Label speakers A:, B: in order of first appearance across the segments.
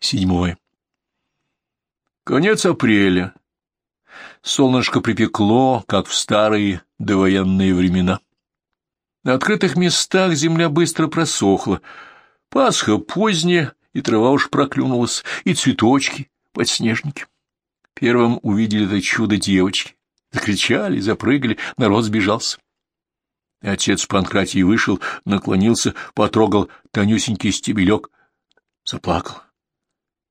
A: Седьмое. Конец апреля. Солнышко припекло, как в старые довоенные времена. На открытых местах земля быстро просохла. Пасха поздняя, и трава уж проклюнулась, и цветочки, подснежники. Первым увидели это чудо девочки. Закричали, запрыгали, народ сбежался. Отец Панкратий вышел, наклонился, потрогал тонюсенький стебелек, заплакал.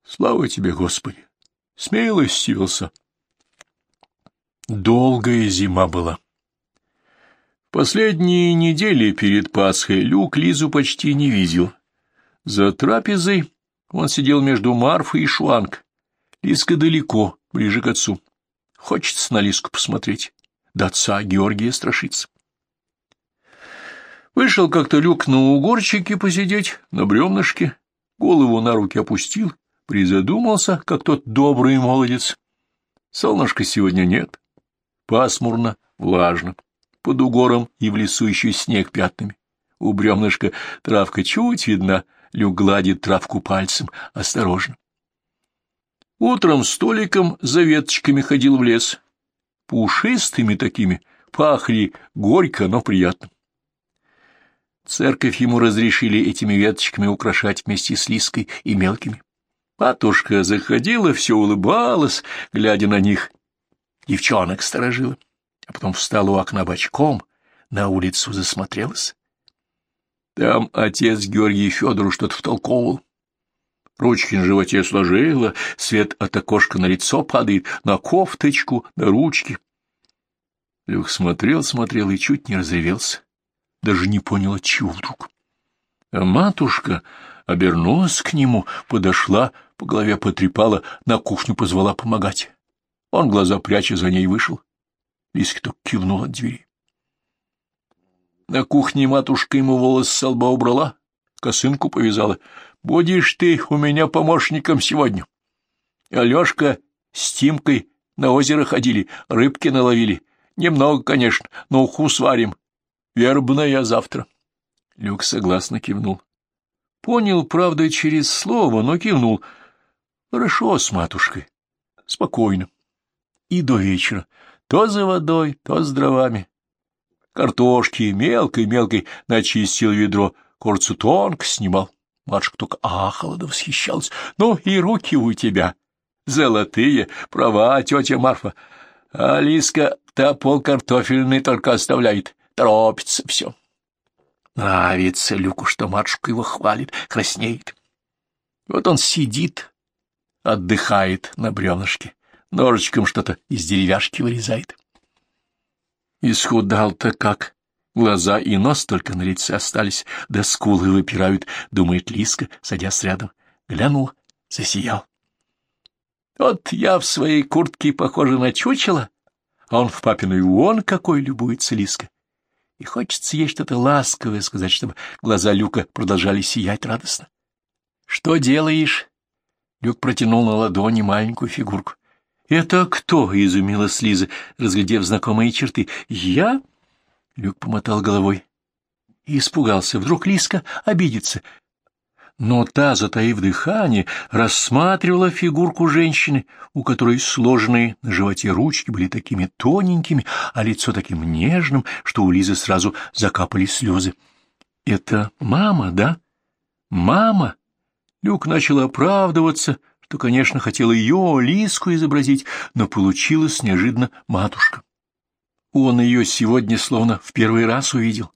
A: Слава тебе, Господи! Смилостивился. Долгая зима была. Последние недели перед Пасхой Люк Лизу почти не видел. За трапезой он сидел между Марфой и Шуанг. Лизка далеко, ближе к отцу. Хочется на Лиску посмотреть. Да отца Георгия страшится. Вышел как-то Люк на угорчике посидеть, на бревнышке, голову на руки опустил, призадумался, как тот добрый молодец. Солнышка сегодня нет. Пасмурно, влажно. Под угором и в лесу еще снег пятнами. У бревнышка травка чуть видна, Люк гладит травку пальцем, осторожно. Утром столиком за веточками ходил в лес. Пушистыми такими, пахли горько, но приятно. Церковь ему разрешили этими веточками украшать вместе с лиской и мелкими. Матушка заходила, все улыбалась, глядя на них. Девчонок сторожила, а потом встала у окна бочком, на улицу засмотрелась. Там отец Георгий Федору что-то втолковывал. Ручки на животе сложила, свет от окошка на лицо падает, на кофточку, на ручки. Люк смотрел, смотрел и чуть не разревелся. Даже не понял, от чего вдруг. А матушка обернулась к нему, подошла, по голове потрепала, на кухню позвала помогать. Он, глаза пряча, за ней вышел. Лиска только кивнул от двери. На кухне матушка ему волос с лба убрала, косынку повязала. Будешь ты у меня помощником сегодня. Алешка с Тимкой на озеро ходили, рыбки наловили. Немного, конечно, но уху сварим. Вербная завтра. Люк согласно кивнул. Понял, правда, через слово, но кивнул. Хорошо с матушкой. Спокойно. И до вечера. То за водой, то с дровами. Картошки мелкой-мелкой начистил ведро, корцу тонко снимал. Матушка только ахала да восхищалась. Ну и руки у тебя золотые, права, тетя Марфа. Алиска-то пол картофельный только оставляет, торопится все. Нравится Люку, что матушка его хвалит, краснеет. Вот он сидит, отдыхает на бревнышке, ножичком что-то из деревяшки вырезает. Исхудал-то как, Глаза и нос только на лице остались, да скулы выпирают, думает Лиска, садясь рядом. Глянул, засиял. Вот я в своей куртке похожа на чучело, а он в папиной вон какой любуется Лиска. И хочется ей что-то ласковое сказать, чтобы глаза Люка продолжали сиять радостно. — Что делаешь? Люк протянул на ладони маленькую фигурку. — Это кто? — изумилась Лиза, разглядев знакомые черты. — Я? — Люк помотал головой и испугался. Вдруг Лиска обидится. Но та, затаив дыхание, рассматривала фигурку женщины, у которой сложенные на животе ручки были такими тоненькими, а лицо таким нежным, что у Лизы сразу закапали слезы. — Это мама, да? — Мама? Люк начал оправдываться, что, конечно, хотел ее, Лиску, изобразить, но получилось неожиданно матушка. Он ее сегодня словно в первый раз увидел.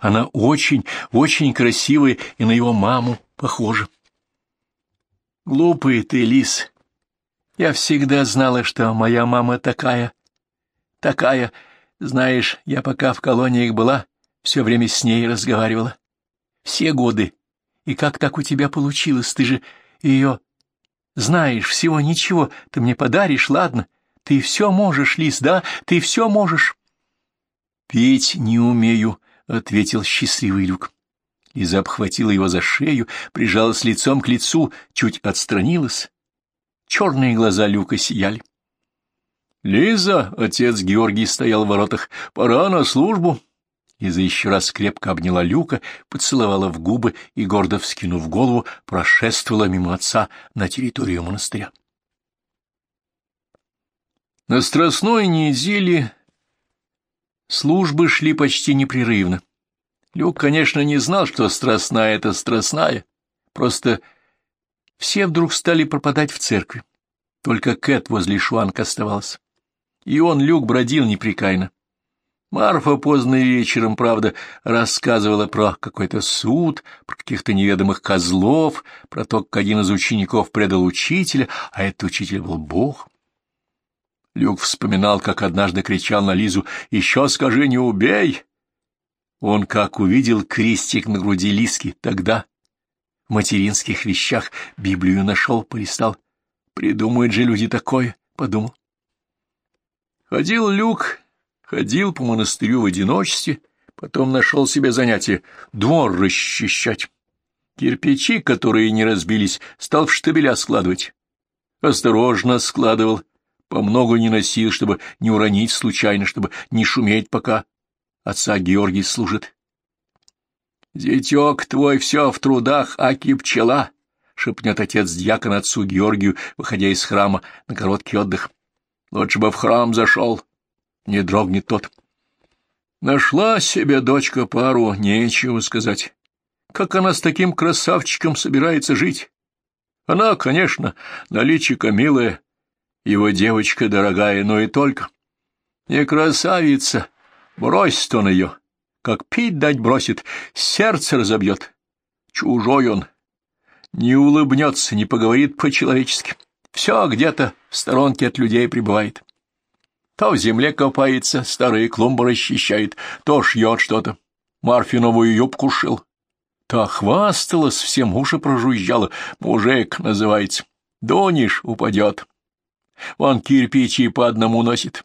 A: Она очень, очень красивая и на его маму похожа. Глупый ты, лис. Я всегда знала, что моя мама такая, такая. Знаешь, я пока в колониях была, все время с ней разговаривала. Все годы. И как так у тебя получилось? Ты же ее знаешь, всего ничего. Ты мне подаришь, ладно? Ты все можешь, лис, да? Ты все можешь. «Петь не умею», — ответил счастливый Люк. Лиза обхватила его за шею, прижалась лицом к лицу, чуть отстранилась. Черные глаза Люка сияли. «Лиза!» — отец Георгий стоял в воротах. «Пора на службу!» Лиза еще раз крепко обняла Люка, поцеловала в губы и, гордо вскинув голову, прошествовала мимо отца на территорию монастыря. На Страстной неделе службы шли почти непрерывно. Люк, конечно, не знал, что Страстная — это Страстная, просто все вдруг стали пропадать в церкви. Только Кэт возле Шуанка оставался. И он, Люк, бродил непрекаянно. Марфа поздно вечером, правда, рассказывала про какой-то суд, про каких-то неведомых козлов, про то, как один из учеников предал учителя, а этот учитель был Бог. Люк вспоминал, как однажды кричал на Лизу «Еще скажи, не убей!» Он как увидел крестик на груди Лиски, тогда в материнских вещах Библию нашел, полистал. Придумают же люди такое, подумал. Ходил Люк Ходил по монастырю в одиночестве, потом нашел себе занятие — двор расчищать. Кирпичи, которые не разбились, стал в штабеля складывать. Осторожно складывал, по много не носил, чтобы не уронить случайно, чтобы не шуметь, пока отца Георгий служит. «Зятек твой все в трудах, аки пчела!» — шепнет отец дьякон отцу Георгию, выходя из храма на короткий отдых. «Лучше бы в храм зашел, не дрогнет тот. Нашла себе дочка пару, нечего сказать. Как она с таким красавчиком собирается жить? Она, конечно, наличика милая, его девочка дорогая, но и только. Не красавица, бросит он ее, как пить дать бросит, сердце разобьет. Чужой он, не улыбнется, не поговорит по-человечески. Все где-то в сторонке от людей пребывает. То в земле копается, старые клумбы расчищает, то шьет что-то. Марфе новую юбку шил. Та хвасталась, всем уши прожужжала. Мужик называется. Донишь, упадет. Вон кирпичи по одному носит.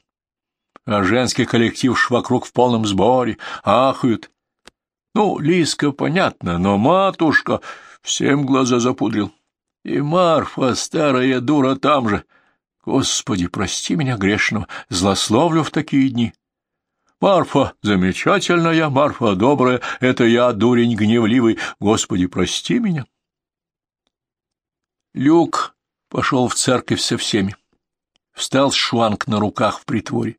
A: А женский коллектив ж вокруг в полном сборе, ахают. Ну, Лиска, понятно, но матушка всем глаза запудрил. И Марфа, старая дура, там же. Господи, прости меня грешного, злословлю в такие дни. Марфа замечательная, Марфа добрая, это я, дурень гневливый, Господи, прости меня. Люк пошел в церковь со всеми. Встал шуанг на руках в притворе.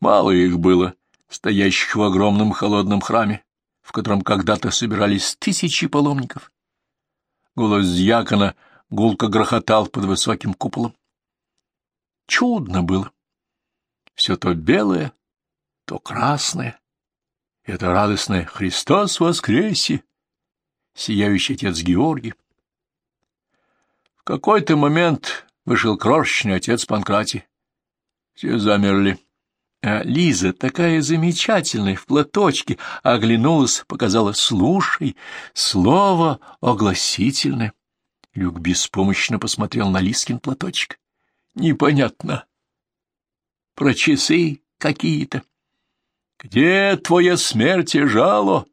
A: Мало их было, стоящих в огромном холодном храме, в котором когда-то собирались тысячи паломников. Голос дьякона — гулко грохотал под высоким куполом. Чудно было. Все то белое, то красное. Это радостное «Христос воскресе!» Сияющий отец Георгий. В какой-то момент вышел крошечный отец Панкратий. Все замерли. А Лиза, такая замечательная, в платочке, оглянулась, показала «Слушай, слово огласительное». Люк беспомощно посмотрел на Лискин платочек. Непонятно. Про часы какие-то. Где твоя смерть жало?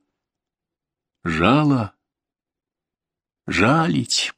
A: Жало. Жалить.